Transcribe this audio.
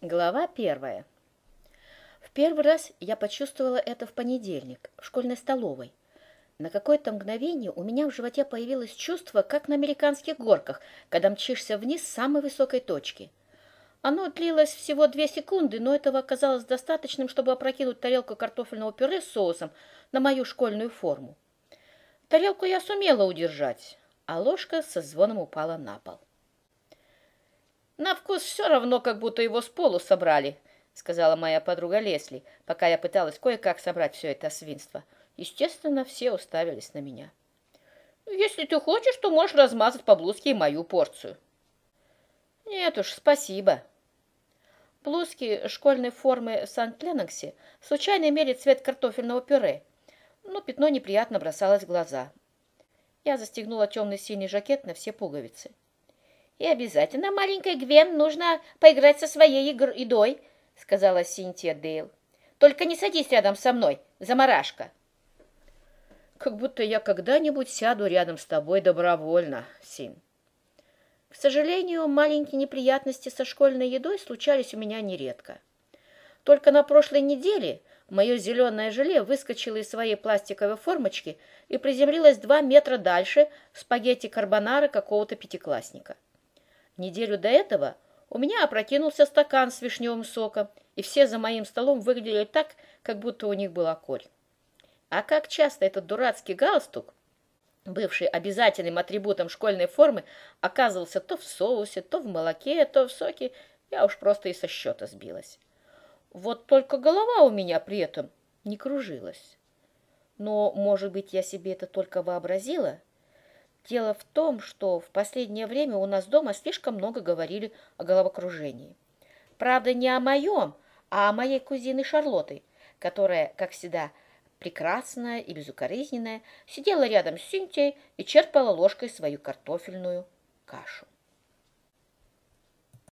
Глава первая. В первый раз я почувствовала это в понедельник, в школьной столовой. На какое-то мгновение у меня в животе появилось чувство, как на американских горках, когда мчишься вниз с самой высокой точки. Оно длилось всего две секунды, но этого оказалось достаточным, чтобы опрокинуть тарелку картофельного пюре с соусом на мою школьную форму. Тарелку я сумела удержать, а ложка со звоном упала на пол. «На вкус все равно, как будто его с полу собрали», — сказала моя подруга Лесли, пока я пыталась кое-как собрать все это свинство. Естественно, все уставились на меня. «Если ты хочешь, то можешь размазать по блузке мою порцию». «Нет уж, спасибо». Блузки школьной формы в Сант-Леноксе случайно имели цвет картофельного пюре, но пятно неприятно бросалось в глаза. Я застегнула темный синий жакет на все пуговицы. «И обязательно, маленькая Гвен, нужно поиграть со своей едой», — сказала Синтия Дейл. «Только не садись рядом со мной, заморашка». «Как будто я когда-нибудь сяду рядом с тобой добровольно, Син». К сожалению, маленькие неприятности со школьной едой случались у меня нередко. Только на прошлой неделе мое зеленое желе выскочило из своей пластиковой формочки и приземлилось два метра дальше спагетти карбонара какого-то пятиклассника. Неделю до этого у меня опрокинулся стакан с вишневым соком, и все за моим столом выглядели так, как будто у них была корь. А как часто этот дурацкий галстук, бывший обязательным атрибутом школьной формы, оказывался то в соусе, то в молоке, то в соке, я уж просто и со счета сбилась. Вот только голова у меня при этом не кружилась. Но, может быть, я себе это только вообразила? Дело в том, что в последнее время у нас дома слишком много говорили о головокружении. Правда, не о моем, а о моей кузине Шарлотты, которая, как всегда, прекрасная и безукоризненная, сидела рядом с Синтией и черпала ложкой свою картофельную кашу.